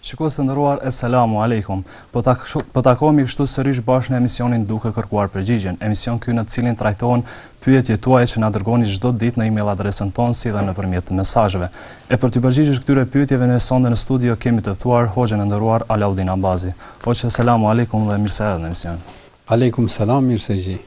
Shikues të nderuar, eselamu alejkum. Po ta po takohemi kështu sërish bashkë në emisionin Duke kërkuar përgjigjen. Emision ky në të cilin trajtohen pyetjet tuaja që na dërgoni çdo ditë në email adresën tonë si dhe nëpërmjet mesazheve. E për t'iu përgjigjur këtyre pyetjeve ne sonte në studio kemi të ftuar hoxhën e nderuar Alaudin Abazi. Hoxhë, eselamu alejkum dhe mirë se erdhe në emision. Aleikum selam, mirë se ju gjej.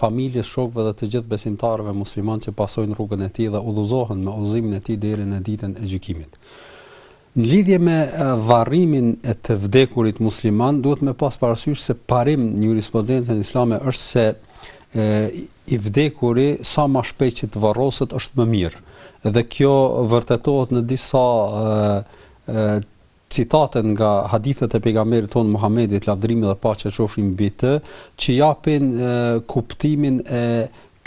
familjes, shokëve dhe të gjithë besimtarëve muslimanë që pasojnë rrugën e tij dhe udhëzohen me udhëzimin e tij deri në Ditën e Gjykimit. Në lidhje me varrimin e të vdekurit musliman, duhet me pas parasysh se parim në jurisprudencën islame është se e, i vdekuri sa ma shpejt që të varroset është më mirë. Dhe kjo vërtetohet në disa e, e, citate nga hadithet e pejgamberit tonë Muhamedit lavdërimi dhe paqja qofshin mbi të që japin e, kuptimin e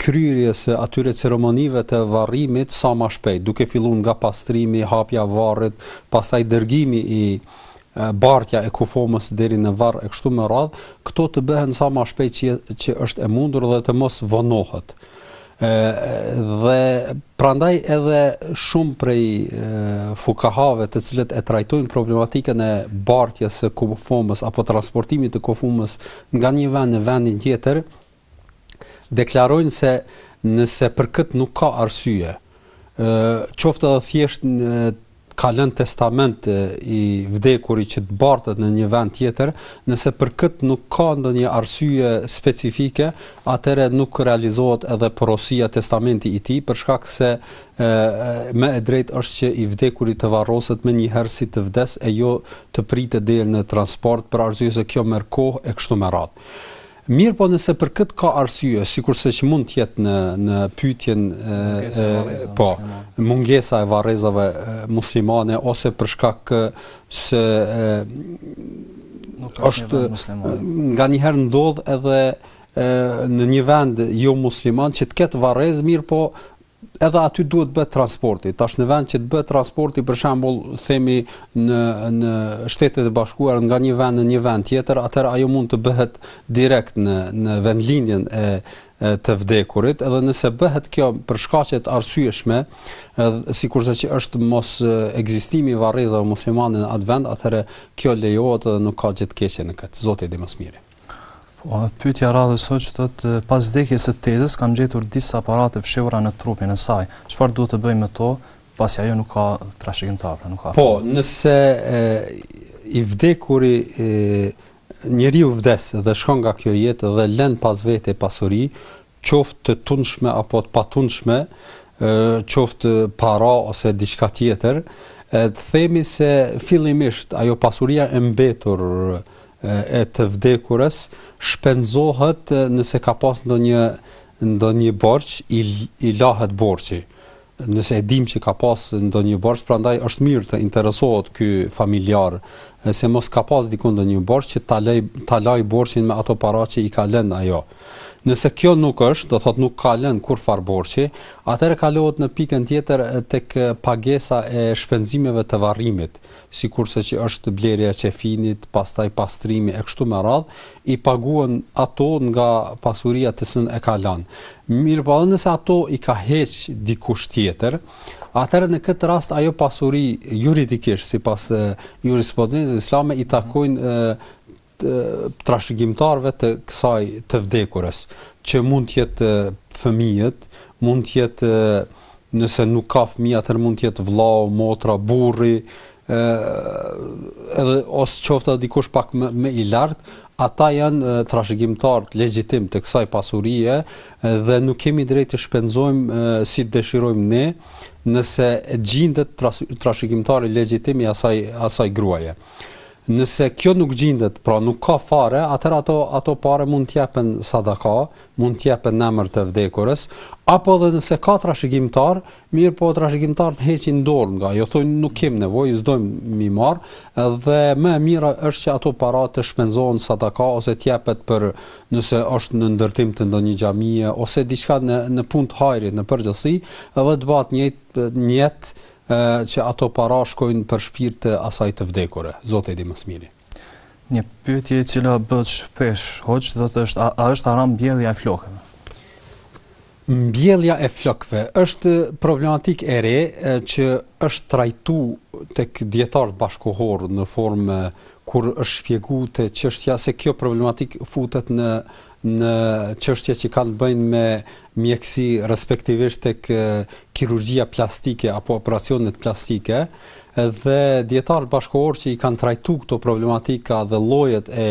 kryerjes së atyre ceremonive të varrimit sa ma shpejt duke fillu nga pastrimi hapja varrit pastaj dërgimi i bartja e kufomës deri në varr e kështu me radhë, këto të bëhen sa ma shpejt që, që është e mundur dhe të mos vonohet. E, dhe prandaj edhe shumë prej e, fukahave të cilët e trajtojnë problematikën e bartjes së kufomës apo transportimit të kufomës nga një vend në vendin tjetër, deklarojnë se nëse për këtë nuk ka arsye, qoftë edhe thjesht ka lënë testament i vdekuri që të bartet në një vend tjetër, nëse për këtë nuk ka ndonjë arsye specifike, atëherë nuk realizohet edhe porosia testamenti i tij, për shkak se ë më e drejtë është që i vdekuri të varroset menjëherë si të vdes e jo të pritet deri në transport për arsye se kjo merr kohë e kështu me radhë. Mirëpo nëse për këtë ka arsye, sikurse që mund të jetë në në pyetjen e po, mungesa e varrezave muslimane ose për shkak se e, është nganjëherë ndodh edhe në një vend jo musliman që të ketë varrezë mirëpo edhe aty duhet bëhet transporti. Tash në vend që të bëhet transporti, për shembull, themi në në Shtetet e Bashkuara nga një vend në një vend tjetër, atëherë ajo mund të bëhet direkt në në vendlindjen e të vdekurit edhe nëse bëhet kjo për shkaqe të arsyeshme, edhe sikurse që është mosekzistimi i varrezave muslimane në atë vend, atëherë kjo lejohet dhe nuk ka gjë të keqe në këtë. Zoti e di më së miri. Po, pyetja e radhës është që thotë pas vdekjes së tezës kam gjetur disa para të fshehura në trupin e saj. Çfarë duhet të bëj me to, pasi ajo nuk ka trashëgimtar, pra nuk ka. Po, nëse e, i vdekuri e, njeriu vdes dhe shkon nga kjo jetë dhe lën pas vete pasuri, qoftë të tundshme apo të patundshme, qoftë para ose diçka tjetër, të themi se fillimisht ajo pasuria e mbetur e të vdekurës shpenzohet nëse ka pas ndonjë ndonjë borxh i i lahet borxhi. nëse e dimë që ka pas ndonjë borxh, prandaj është mirë të interesohet ky familjar se mos ka pas diku ndonjë borxh që ta lajë ta lajë borxhin me ato para që i ka lënë ajo. Nëse kjo nuk është, do thotë nuk ka lënë kurrfarë borxhi, atëherë kalohet në pikën tjetër tek pagesa e shpenzimeve të varrimit. sikurse që është blerja e qefinit, pastaj pastrimi e kështu me radhë, i paguhen ato nga pasuria të cilën e ka lënë. Mirëpo edhe nëse ato i ka heq dikush tjetër, atëherë në këtë rast ajo pasuri juridikisht sipas jurisprudencës islame i takojnë trashëgimtarëve të kësaj të vdekurës, që mund të jetë fëmijët, mund të jetë nëse nuk ka fëmijë, atëherë mund të jetë vëllau, motra, burri, ë edhe ose qoftë dikush pak më, më i lartë, ata janë trashëgimtarët legjitim të kësaj pasurie dhe nuk kemi drejtë të shpenzojmë si të dëshirojmë ne nëse gjindet trashëgimtari legjitim i asaj, asaj gruaje. Nëse kjo nuk gjindet, pra nuk ka fare, atëherë ato ato pare mund të jepen sadaka, mund të jepen në emër të vdekurës, apo edhe nëse ka trashëgimtar, mirëpo trashëgimtarët heqin dorë nga ajo, thonë nuk kemi nevojë, s'dojmë me i marrë, dhe më e mira është që ato para të shpenzohen sadaka ose të jepet për nëse është në ndërtim të ndonjë xhamie ose diçka në në punë të hajrit në përgjithësi, edhe të bëhet një nijet që ato para shkojnë për shpirt të asaj të vdekure. Zoti e di më së miri. Një pyetje e cila bëhet shpesh, hoxhë, a është a, a është haram mbjellja e flokëve? Mbjellja e flokëve është problematikë e re që është trajtu tek dietar bashkohor në formë kur është shpjegu te çështja se kjo problematikë futet në në çështje që kanë të bëjnë me mjekësi, respektivisht tek kirurgjia plastike apo operacionet plastike, dhe dijetarët bashkëkohorë që i kanë trajtu këto problematika dhe llojet e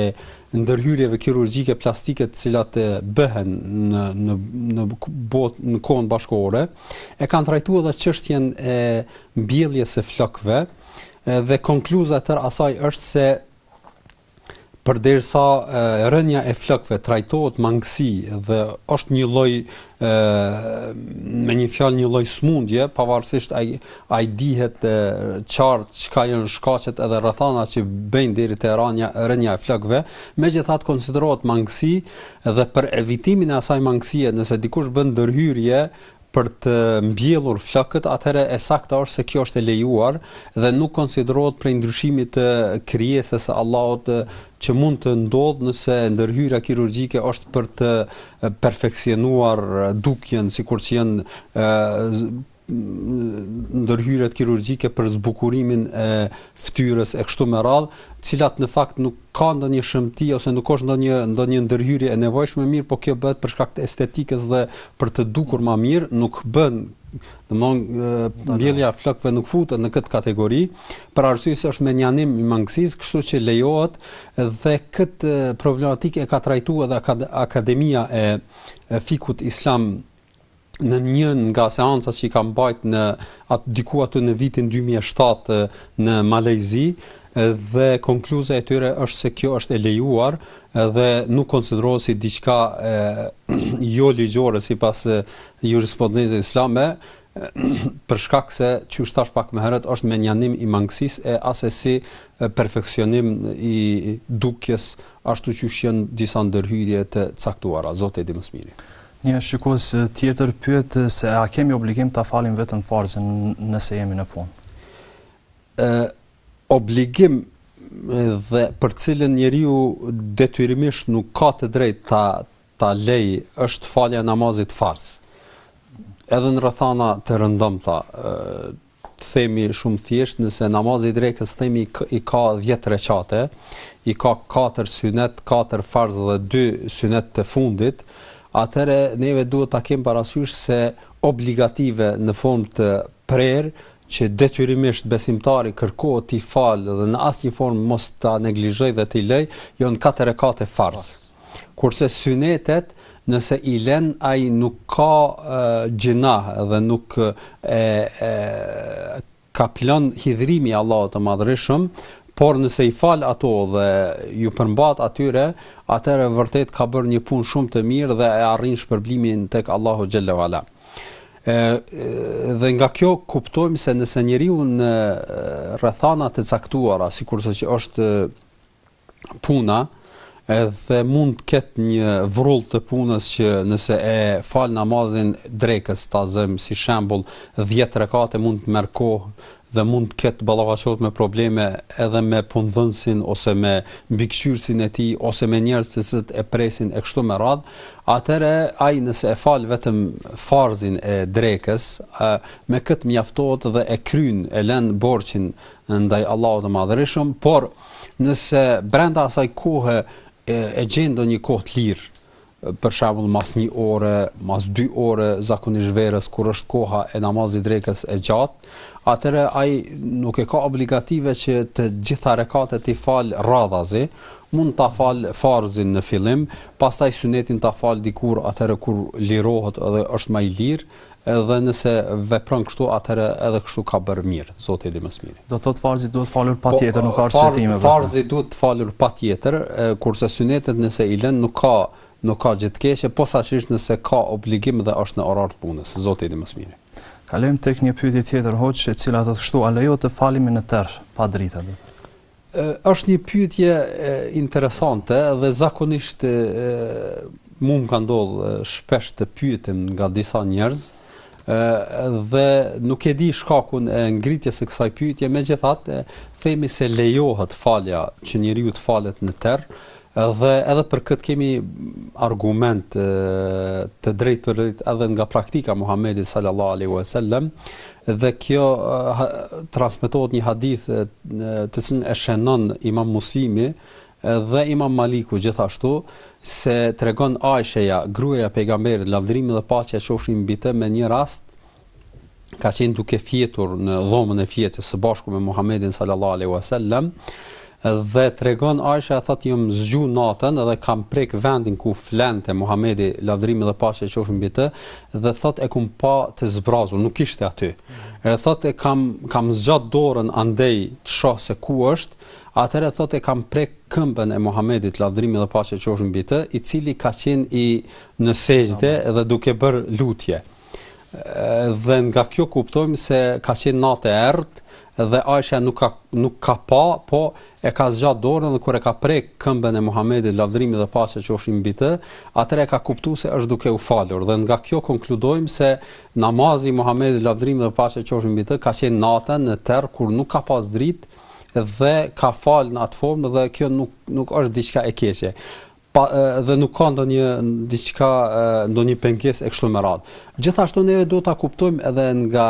ndërhyrjeve kirurgjike plastike të cilat bëhen në në në botë në kohën bashkëkohore, e kanë trajtu edhe çështjen e mbjelljes së flokëve dhe konkluza e tërë asaj është se përderisa rënia e flokëve trajtohet mangësi dhe është një lloj ë me një fjalë një lloj smundje, pavarësisht ai ai dihet qartë çka janë shkaqet edhe rrethana që bëjnë deri te rënia rënia e flokëve, megjithatë konsiderohet mangësi dhe për evitimin e asaj mangësie, nëse dikush bën ndërhyrje, për të mbjellur flokët, atëherë e sakta është se kjo është e lejuar dhe nuk konsiderohet prej ndryshimit të krijesës së Allahut që mund të ndodhë nëse ndërhyra kirurgjike është për të perfeksionuar dukjen sikur që janë ndërhyrjet kirurgjike për zbukurimin e fytyrës e kështu me radhë, të cilat në fakt nuk ka ndonjë shëmti ose nuk është ndonjë ndonjë ndërhyrje e nevojshme, mirëpo kjo bëhet për shkak të estetikës dhe për të dukur më mirë, nuk bën Domthon mbjellja e flokëve nuk futet në këtë kategori, për arsye se është mënjanim i mangësisë, kështu që lejohet dhe këtë problematikë e ka trajtuar edhe Akademia e, e Fikhut Islam në një nga seancat që i ka mbajt në atë diku aty në vitin 2007 në Malajzi dhe konkluza e tyre është se kjo është e lejuar dhe nuk konsiderohet si diçka jo ligjore sipas jurisprudencës islame për shkak se qysh thash pak më herët është mënjanim i mangësisë e asesi perfeksionim i dukjes ashtu qysh janë disa ndërhyrje të caktuara Zoti e di më së miri Një shikues tjetër pyet se a kemi obligim ta falim vetëm farzin nëse jemi në punë. Ë obligim dhe për cilën njeriu detyrimisht nuk ka të drejtë ta ta lej është falja e namazit farz. Edhe në rrethana të rëndomta, themi shumë thjesht nëse namazi i drekës themi i ka 10 reqate, i ka 4 synet, 4 farz dhe 2 synet të fundit, atëre neve duhet ta kemi parasysh se obligative në formë të prerë që detyrimisht besimtari kërkohet t'i falë dhe në asnjë formë mos ta neglizhoj dhe t'i lej, janë 4 rekate farz. Kurse synetet nëse i len ai nuk ka gjinah dhe nuk e kaplon hidhrimi i Allahut të Madhërishëm, por nëse i fal ato dhe iu përmbahet atyre, atëherë vërtet ka bërë një punë shumë të mirë dhe e arrin shpërblimin tek Allahu xhel-le ue ala. Ë dhe nga kjo kuptojmë se nëse njeriu në rrethana të caktuara, sikurse që është puna edhe mund të ketë një vrull të punës që nëse e fal namazin e drekës ta zëmë si shembull 10 rekate mund të merr kohë dhe mund të ketë ballafaqohet me probleme edhe me punëdhënësin ose me mbikëqyrësin e tij ose me njerëzit të cilët e presin e kështu me radhë, atëherë ai nëse e fal vetëm farzin e drekës, me këtë mjaftohet dhe e kryen, e lën borxhin ndaj Allahut të Madhërishëm, por nëse brenda asaj kohe e, e gjen ndonjë kohë të lirë, për shembull mas një ore, mas dy orë zakonisht verës kur është koha e namazit të drekës e gjatë, atëherë ai nuk e ka obligative që të gjitha rekatet t'i fal radhazi, mund ta fal farzin në fillim, pastaj synetin ta fal dikur atëherë kur lirohet edhe është më i lirë, Edhe nëse vepron kështu atëherë edhe kështu ka bërë mirë, Zoti e di më së miri. Do të thotë farzi duhet falur po, patjetër, nuk ka arsyetime. Farzi duhet falur patjetër, kurse synetet nëse i lën nuk ka nuk ka gjë të keqe, posaçërisht nëse ka obligim dhe është në orar të punës. Zoti e di më së miri. Kalojmë tek një pyetje tjetër, hoxhë, e cila thotë kështu, a lejohet të falemi në terr, pa dritë? Është një pyetje interesante dhe zakonisht mu m'ka ndodh shpesh të pyetem nga disa njerëz dhe nuk e di shkakun e ngritjes së kësaj pyetje, megjithatë themi se lejohet falja që njeriu të falet në terr, Dhe edhe për këtë kemi argument të drejtpërdrejtë edhe nga praktika e Muhamedit sallallahu alaihi wasallam dhe kjo transmetohet në një hadith të cilin e shënon Imam Muslimi dhe Imam Maliku gjithashtu se tregon Aisheja, gruaja e pejgamberit, lavdërimi dhe paqja qofshin mbi të me një rast ka qenë duke fjetur në dhomën e fjetjes së bashku me Muhammedin sallallahu alaihi wasallam dhe tregon Aisheja thotë jam zgju natën dhe kam prek vendin ku flente Muhamedi lavdërimi dhe paqja qofshin mbi të dhe thotë e kam pa të zbrazur nuk ishte aty e thotë e kam, kam zgjat dorën andej të shoh se ku është atëherë thotë e kam prek këmbën e Muhamedit lavdërimi dhe paqja qofshin mbi të i cili ka qenë në sexhde dhe duke bërë lutje Dhe nga kjo kuptojmë se ka qenë natë e errët dhe Aisha nuk ka nuk ka pa, po e ka zgjat dorën dhe kur e ka prek këmbën e Muhamedit lavdërimi dhe paqja qofshin mbi të, atëherë e ka kuptuar se është duke u falur dhe nga kjo konkludojmë se namazi i Muhamedit lavdërimi dhe paqja qofshin mbi të ka qenë natën në terr kur nuk ka pas dritë dhe ka fal në atë formë dhe kjo nuk nuk është diçka e keqe. pa dhe nuk ka ndonjë diçka ndonjë pengesë e kështu me radhë. Gjithashtu ne do ta kuptojmë edhe nga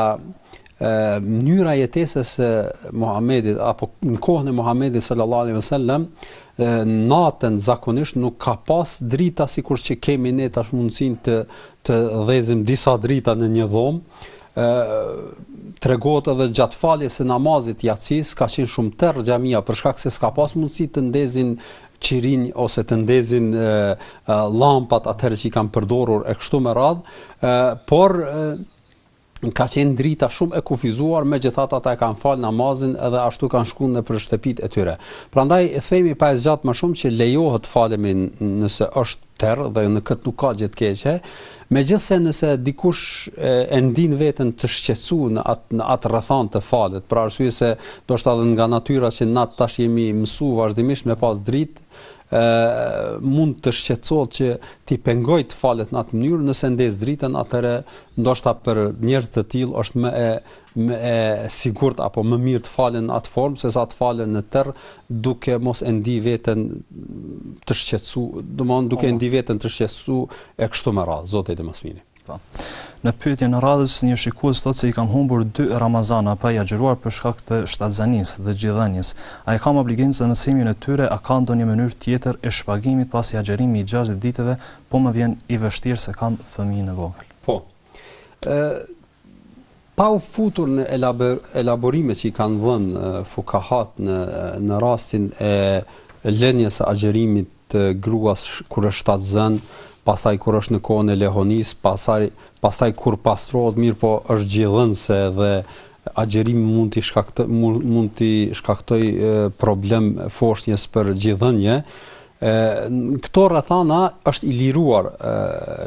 mënyra e jetesës së Muhamedit apo në kohën e Muhamedit sallallahu alaihi wasallam natën zakonisht nuk ka pas drita sikur që kemi ne tash mundsinë të të dhezim disa drita në një dhomë tregohet edhe gjatë faljes së namazit t'jacisë ka qenë shumë terr xhamia për shkak se s'ka pas mundësi të ndezin qirinj ose të ndezin llampat atëherë që i kanë përdorur e kështu me radhë, por ka qenë drita shumë e kufizuar, megjithatë ata e kanë falë namazin edhe ashtu kanë shku nëpër shtëpitë e tyre. Prandaj, themi pa e zgjatë më shumë që lejohet falemi nëse është terr dhe në këtë nuk ka gjë të keqe, megjithëse nëse dikush e, e ndin veten të shqetësu në atë në atë rrethanë të falet, për arsye se ndoshta edhe nga natyra që na tash jemi mësu vazhdimisht me pas dritë, ë mund të shqetësohet që t'i pengojë të falet në atë mënyrë, nëse ndez dritën atëherë ndoshta për njerëz të tillë është më e më e sigurt apo më mirë të falen në atë formë se sa të falen në terr duke mos e ndi veten të shqetsu, domethënë duke e po. ndi veten të shqetsu e kështu me radhë, Zoti e di më së miri. Po. Në pyetjen e radhës, një shikues thotë se i kam humbur dy Ramazana pa i agjëruar për shkak të shtatzanisë dhe gjidhënies. A e kam obligim plotësimin e tyre a ka ndonjë mënyrë tjetër e shpagimit pasi agjërimi i 60 ditëve, po më vjen i vështirë se kam fëmijën e vogël. Po. Ë Pa u futur në elaborime që i kanë dhënë fukahat në në rastin e lënies së agjërimit të gruas kur është shtatzënë, pastaj kur është në kohën e lehonisë, pastaj pastaj kur pastrohet, mirëpo është gjidhënëse dhe agjërimi mund të shkaktojë mund t'i shkaktojë problem foshnjës për gjidhënie, Ë në këto rrethana është i liruar e,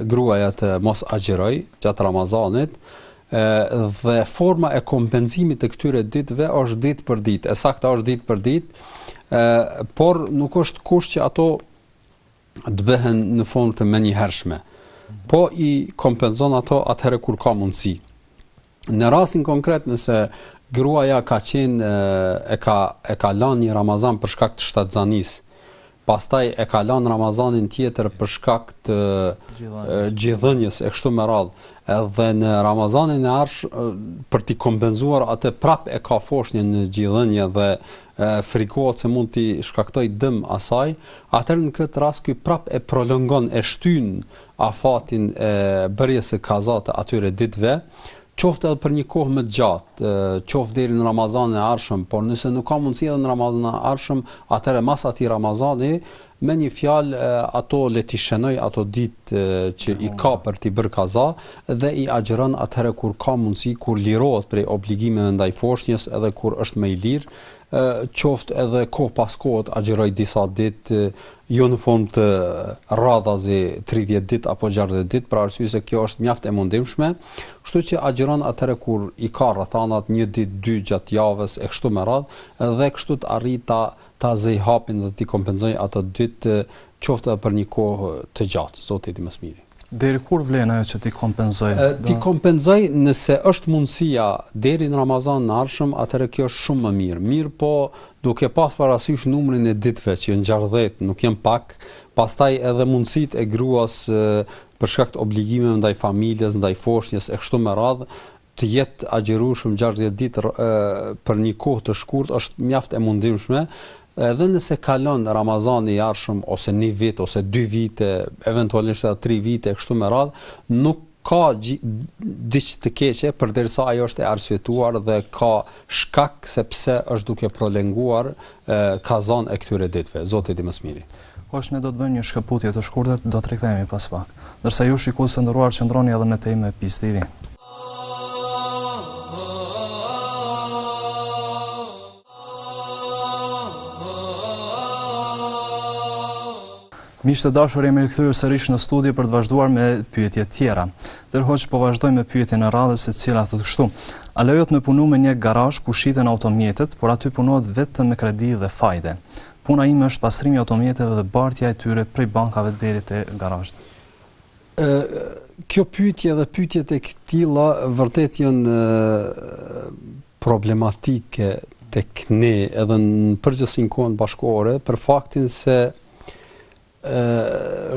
gruaja të mos agjërojë gjatë Ramazanit dhe forma e kompenzimit të këtyre ditëve është ditë për ditë, e sakta është ditë për ditë, ë por nuk është kusht që ato të bëhen në formë të menjëhershme. Po i kompenzon ato atëherë kur ka mundësi. Në rastin konkret nëse gruaja ka qenë e ka e ka lënë një Ramazan për shkak të shtatzanisë, pastaj e ka lënë Ramazanin tjetër për shkak të gjidhënies e kështu me radhë, edhe në Ramazanin e ardhshëm për të kompenzuar atë prap e ka foshnjën në gjidhënie dhe frikohet se mund t'i shkaktojë dëm asaj, atëherë në këtë rast ky prap e prolongon e shtyn afatin e bërjes së kaza të atyre ditëve, qoftë edhe për një kohë më të gjatë, qoftë deri në Ramazanin e ardhshëm, por nëse nuk ka mundësi edhe në Ramazanin e ardhshëm, atëherë mas atij Ramazani, me një fjalë ato le t'i shënoj ato ditë që i ka për t'i bërë kaza dhe i agjëron atëherë kur ka mundësi, kur lirohet prej obligimeve ndaj foshnjës edhe kur është më i lirë, qoftë edhe kohë pas kohë agjëroj disa ditë jo në formë të radhazi 30 ditë apo 60 ditë, për arsye se kjo është mjaft e mundimshme, kështu që agjëron atëherë kur i ka rrethanat një ditë, dy gjatë javës e kështu me radhë, dhe kështu të arrijë ta ta zëj hapin dhe t'i kompenzojë ato ditë qoftë edhe për një kohë të gjatë, Zoti e di më së miri. Deri kur vlen ajo që t'i kompenzoj? T'i kompenzoj nëse është mundësia deri në Ramazanin e ardhshëm, atëherë kjo është shumë më mirë. Mirëpo, duke pas parasysh numrin e ditëve që janë gjashdhet, nuk janë pak, pastaj edhe mundësitë e gruas për shkak të obligimeve ndaj familjes, ndaj foshnjës e kështu me radhë, të jetë agjërueshëm gjashtëdhjetë ditë për një kohë të shkurtë është mjaft e mundimshme, edhe nëse kalon Ramazani i ardhshëm ose një vit ose dy vite, eventualisht edhe tri vite kështu me radhë, nuk ka diç të keqe përderisa ajo është e arsyetuar dhe ka shkak sepse është duke prolenguar kazan e këtyre ditëve. Zoti di më së miri. Hoxhë ne do të bëjmë një shkëputje të shkurtër do të rikthehemi pas pak. Ndërsa ju shikues të nderuar qëndroni edhe më tej me Peace TV. Miq të dashur jemi rikthyer sërish në studio për të vazhduar me pyetje tjera. I nderuar hoxhë po vazhdojmë me pyetjen e radhës e cila thotë kështu. A lejohet me punu në një garazh ku shiten automjetet, por aty punohet vetëm me kredi dhe fajde. Puna ime është pastrimi i automjeteve dhe bartja e tyre prej bankave deri te garazhet. Ë kjo pyetje dhe pyetjet e këtilla vërtet janë problematike tek ne edhe në përgjithësi në kohën bashkëkohore për faktin se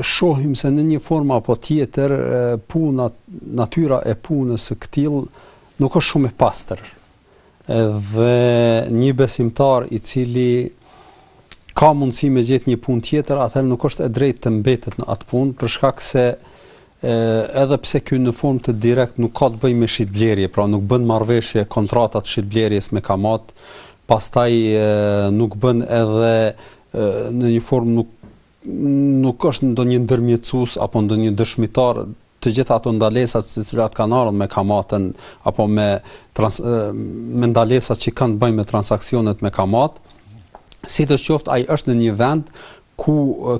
shohim se në një formë apo tjetër puna, natyra e punës së këtillë nuk është shumë e pastër. Dhe një besimtar i cili ka mundësi me gjetë një punë tjetër, atëherë nuk është e drejtë të mbetet në atë punë, për shkak se e, edhe pse ky në formë të direkt nuk ka të bëjë me shitblerje, pra nuk bën marrëveshje kontrata të shitblerjes me kamatë, pastaj e, nuk bën edhe në një formë nuk nuk është ndonjë ndërmjetësues apo ndonjë dëshmitar të gjitha ato ndalesa të cilat kanë ardhur me kamatën apo me trans, me ndalesat që kanë të bëjnë me transaksionet me kamat, sidoqoftë ai është në një vend ku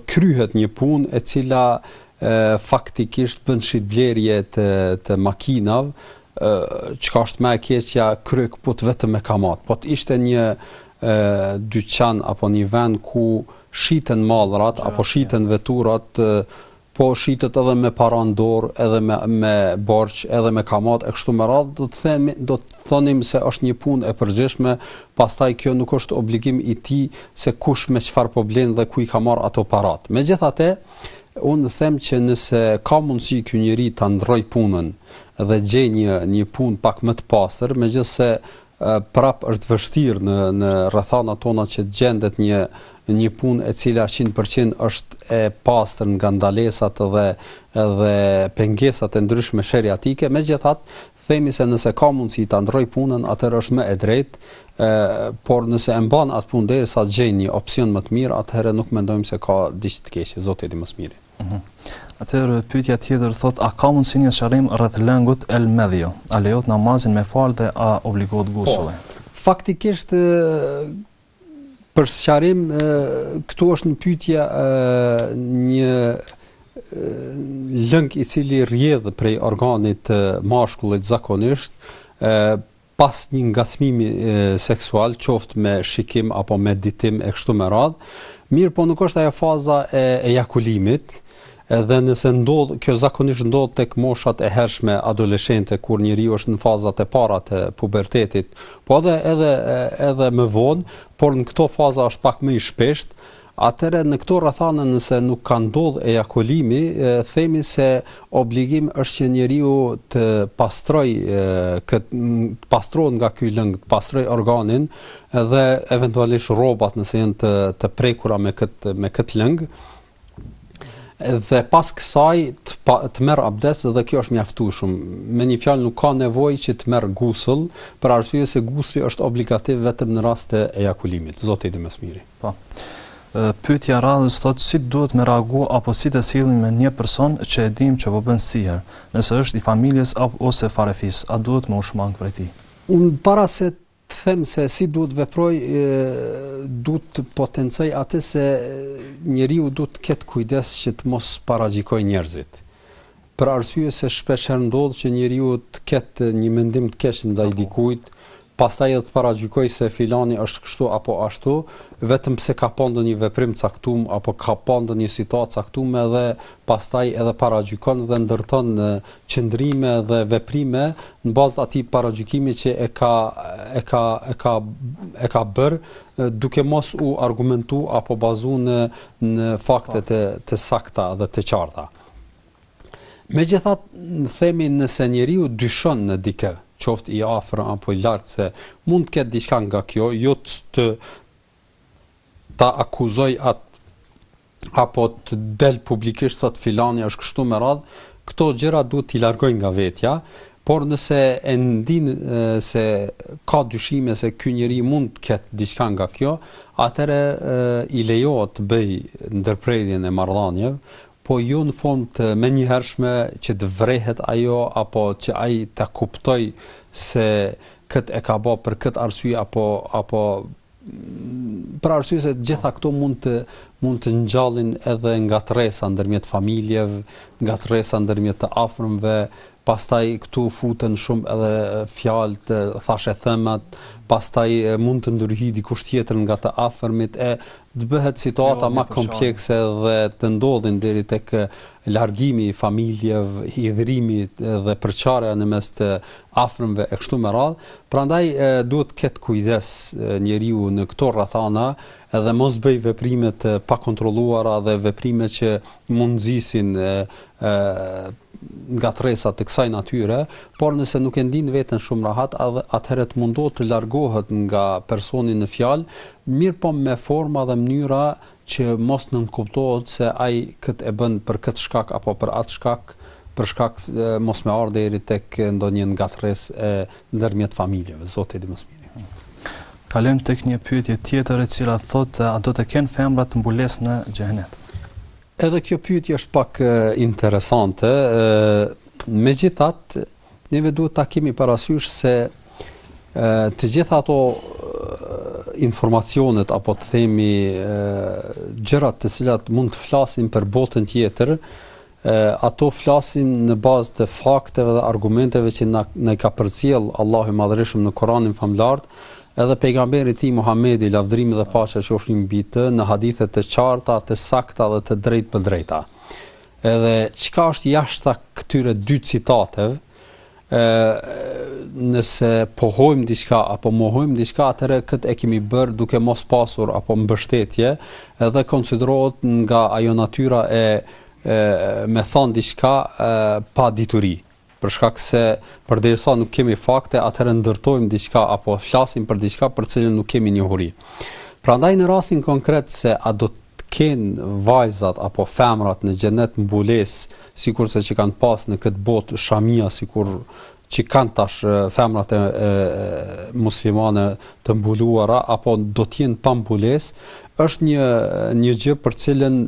kryhet një punë e cila e, faktikisht bën shitblerje të të makinave çka është më e keqja kryekëput vetëm me kamat. Po të ishte një dyqan apo një vend ku shiten mallrat apo shiten veturat, po shitet edhe me para në dorë, edhe me me borx, edhe me kamat e kështu me radhë, do të them, do të thonim se është një punë e përgjithshme, pastaj kjo nuk është obligim i tij se kush me çfarë po blen dhe ku i ka marr ato parat. Megjithatë, unë them që nëse ka mundësi ky njeri ta ndrroj punën dhe gjej një një punë pak më të pastër, megjithëse prap është vështirë në në rrethanat tona që të gjendet një një punë e cila 100% është e pastër nga ndalesat dhe dhe pengesat e ndryshme sheriatike, megjithatë themi se nëse ka mundësi ta ndroj punën, atëherë është më e drejtë, ë por nëse e mban atë punë derisa të gjejë një opsion më të mirë, atëherë nuk mendojmë se ka diçka të keqe, Zoti e di më së miri. Mhm. Atëherë pyetja tjetër thot a ka mundësi një sqarim rreth lëngut el medhiu? A lejohet namazin me fal dhe a obligohet gusulli? Po, faktikisht për sqarim këtu është në pyetje një lëng i cili rrjedh prej organit të mashkullit zakonisht pas një ngacmimi seksual, qoftë me shikim apo meditim e kështu me radhë, mirëpo nuk është ajo faza e ejakulimit, edhe nëse ndodh, kjo zakonisht ndodh tek moshat e hershme adoleshente kur njeriu është në fazat e para të pubertetit, po edhe edhe edhe më vonë, por në këto faza është pak më i shpeshtë, Atëherë në këto rrethana nëse nuk ka ndodhur ejakulimi, themi se obligim është që njeriu të pastrojë të pastrohet nga ky lëng, të pastrojë organin dhe eventualisht rrobat nëse janë të të prekura me këtë me këtë lëng dhe pas kësaj të, pa, të merr abdes dhe kjo është e mjaftueshme. Me një fjalë nuk ka nevojë që të merr gusull, për arsye se gusli është obligativ vetëm në rast të ejakulimit. Zoti e di më së miri. Po. Pyetja e radhës thotë si duhet me reagu apo si të sillemi me një person që e dimë që po bën sihër, nëse është i familjes ose farefisë, a duhet me u shmang prej tij? Unë para se të them se si duhet të veproj, dua të potencoj atë se njeriu duhet të ketë kujdes që të mos paragjykojë njerëzit. Për arsye se shpeshherë ndodh që njeriu të ketë një mendim të keq ndaj dikujt, pastaj edhe të paragjykojë se filani është kështu apo ashtu, vetëm pse ka pa ndonjë veprim të caktum apo ka pa ndonjë situatë të caktume dhe pastaj edhe paragjykon dhe ndërton qëndrime dhe veprime në bazë të atij paragjykimi që e ka e ka e ka e ka bërë duke mos u argumentu apo bazu në në fakte të të sakta dhe të qarta. Megjithatë, themi nëse njeriu dyshon në dikë, qoftë i afër apo i largët se mund të ketë diçka nga kjo, jo të ta akuzoj atë apo të del publikisht se filani është kështu me radhë, këto gjëra duhet t'i largoj nga vetja, por nëse e ndin se ka dyshime se ky njeri mund të ketë diçka nga kjo, atëherë i lejohet të bëj ndërprerjen e marrëdhënieve, Po jo në formë të menjëhershme që të vrehet ajo apo që ai ta kuptojë se këtë e ka ba për këtë arsye apo apo për arsye se të gjitha këto mund të mund të ngjallin edhe ngatërresa ndërmjet familjeve, ngatërresa ndërmjet të afërmve, pastaj këtu futen shumë edhe fjalët, thashethemet, pastaj mund të ndërhyjë dikush tjetër nga të afërmit e Të bëhet situata ma komplekse dhe të ndodhin deri tek largimi i familjeve, hidhrimi dhe përçarja në mes të afërmve e kështu me radhë. Prandaj duhet të ketë kujdes njeriu në këto rrethana edhe mos bëj veprime të pakontrolluara dhe veprime që mund nxisin ngatërresa të kësaj natyre, por nëse nuk e ndin veten shumë rahat, atëherë të mundohet të largohet nga personi në fjalë Mirëpo me forma dhe mënyra që mos nënkuptohet se ai këtë e bën për këtë shkak apo për atë shkak, për shkak mos me ardhë deri tek ndonjë ngatërrese ndërmjet familjeve. Zoti e di më së miri. Kalojmë tek një pyetje tjetër e cila thotë a do të kenë femrat mbulesë në xhenet? Edhe kjo pyetje është pak interesante, megjithatë Neve duhet ta kemi parasysh se të gjitha ato informacionet apo të themi gjërat të cilat mund të flasin për botën tjetër, ato flasin në bazë të fakteve dhe argumenteve që na i ka përcjell Allahu i Madhërishëm në Kur'anin famëlartë, edhe pejgamberi i tij Muhamedi lavdërimi dhe paqja qofshin mbi të në hadithe të qarta, të sakta dhe të drejtpërdrejta. Edhe çka është jashta këtyre dy citateve, ë nëse pohojmë diçka apo mohojmë diçka atëherë këtë e kemi bërë duke mos pasur apo mbështetje, edhe konsiderohet nga ajo natyra e e me than diçka pa dituri. për shkak se përderisa nuk kemi fakte, atëherë ndërtojmë diçka apo flasim për diçka për cilën nuk kemi njohuri. Prandaj në rastin konkret se a do të kenë vajzat apo femrat në xhenet mbulesë, sikurse që kanë pas në këtë botë shamia sikur që kanë tash femrat e, e muslimane të mbuluara apo do të jenë pa mbulesë, është një një gjë për cilën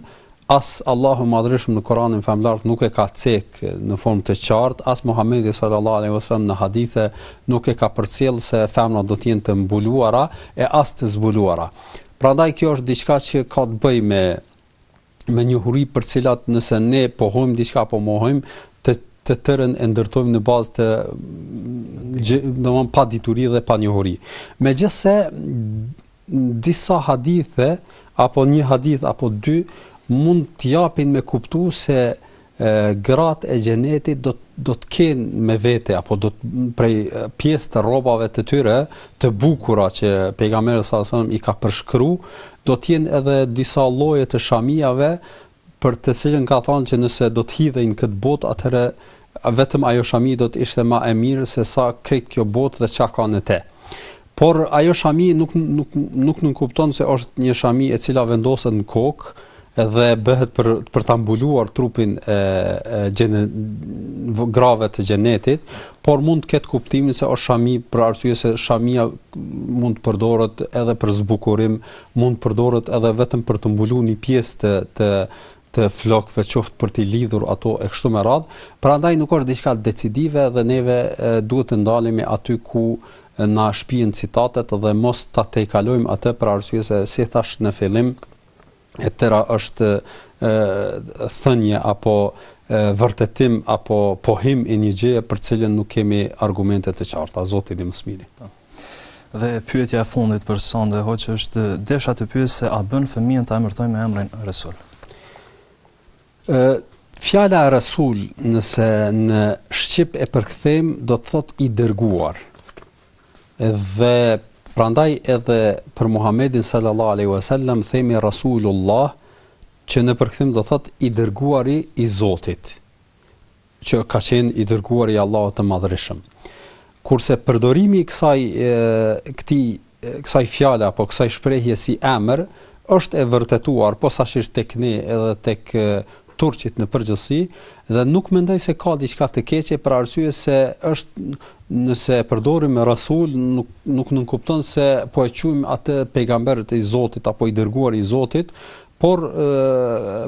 As Allahu i Madhërishëm në Kuranin Famëlartë nuk e ka cek në formë të qartë, as Muhamedi sallallahu alaihi wasallam në hadithe nuk e ka përcjell se femrat do të jenë të mbuluara e as të zbuluara. Prandaj kjo është diçka që ka të bëjë me me njohuri për të cilat nëse ne pohojmë diçka apo mohojmë, të të tërën e ndërtojmë në bazë të domthon pa dituri dhe pa njohuri. Megjithse Disa hadithe apo një hadith apo dy mund të japin me kuptu se gratë e xhenetit do do të kenë me vete apo do të prej pjesë të rrobave të tyre të bukura që pejgamberi sallallahu alaihi wasallam i ka përshkruar do të jenë edhe disa lloje të shamijave për të cilën ka thanë që nëse do të hidhej në këtë botë atëherë vetëm ajo shami do të ishte ma e mirë se sa krejt kjo botë dhe çka ka në te. Por ajo shami nuk nuk nënkupton se është një shami e cila vendoset në kokë dhe bëhet për për ta mbuluar trupin e, e xhenë, grave të xhenetit, por mund të ketë kuptimin se është shami për arsye se shamia mund të përdoret edhe për zbukurim Mund të përdoret edhe vetëm për të mbulu ni pjesë të të të flokëve, qoftë për t'i lidhur ato e kështu me radhë. Prandaj nuk është diçka decidive dhe neve duhet të ndalemi aty ku na shpien citatet dhe mos ta tejkalojmë atë për arsye se si thash në fillim e tëra është thënie apo vërtetim apo pohim i një gjëje për të cilën nuk kemi argumente të qarta. Zoti di më së miri. Po. Dhe pyetja e fundit për sonde hoxhë është desha të pyes se a bën fëmijën ta emërtojmë me emrin Resul. Ë fjala Resul nëse në shqip e përkthejmë do të thotë i dërguar. Dhe prandaj edhe për Muhamedin sallallahu alaihi wasallam themi Resulullah që në përkthim do thotë i dërguari i Zotit. që ka qenë i dërguari i Allahut të Madhërishëm. Kurse përdorimi i kësaj këtij kësaj fjale apo kësaj shprehje si emër është e vërtetuar posaçërisht tek ne edhe tek turqit në përgjithësi dhe nuk mendoj se ka diçka të keqe për arsye se është nëse e përdorim emrin Rasul nuk nuk nënkupton se po e quajmë atë pejgamber të Zotit apo i dërguar i Zotit, por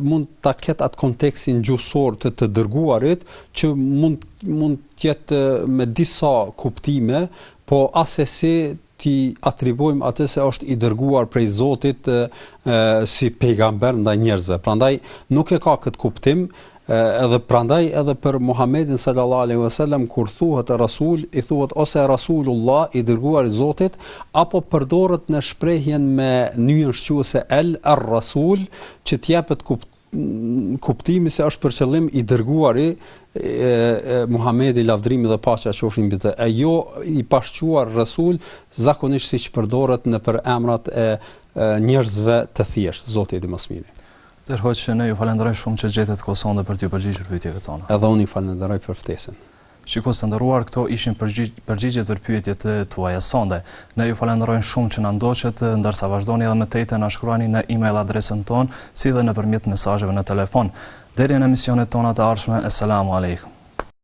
mund ta ketë atë kontekstin gjuhësor të të dërguarit që mund mund të jetë me disa kuptime, po assesi t'i atribuojmë atë se është i dërguar prej Zotit e, e, si pejgamber ndaj njerëzve. Prandaj nuk e ka këtë kuptim, Edhe prandaj edhe për Muhammedin sallallahu alaihi wasallam kur thuhet Rasul, i thuhet ose Rasulullah i dërguari i Zotit, apo përdoret në shprehjen me nyjën shquese el ar Rasul, që të jepet kup, kuptimi se është për qëllim i dërguari e, e Muhamedi lavdrimi dhe paqja qofshin mbi të. E jo i pashquar Rasul, zakonisht siç përdoret nëpër emrat e, e njerëzve të thjeshtë, Zoti e di më së miri. Nderuar hoxhë, ne ju falenderojmë shumë që gjetët kohë sonde për t'iu përgjigjur pyetjeve tona. Edhe unë ju falenderoj për ftesën. Shikues të nderuar, këto ishin përgjigjet për pyetjet e tuaja sonde. Ne ju falenderojmë shumë që na ndoqët, ndërsa vazhdoni edhe më tej të na shkruani në email adresën tonë, si dhe nëpërmjet mesazheve në telefon. Deri në emisionet tona të ardhshme, Eselamu Alejkum.